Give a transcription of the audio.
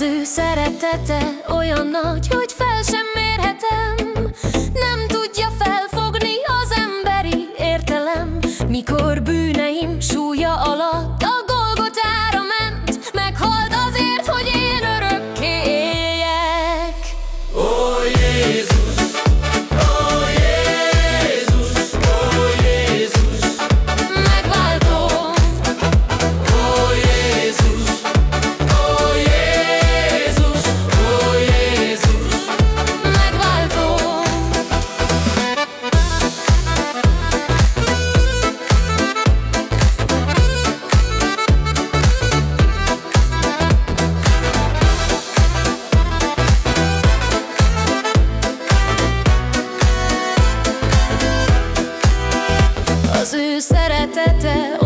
Az ő szeretete olyan nagy, hogy fel sem mérhetem. Nem tudja felfogni az emberi értelem Mikor bűneim súlya alatt tête.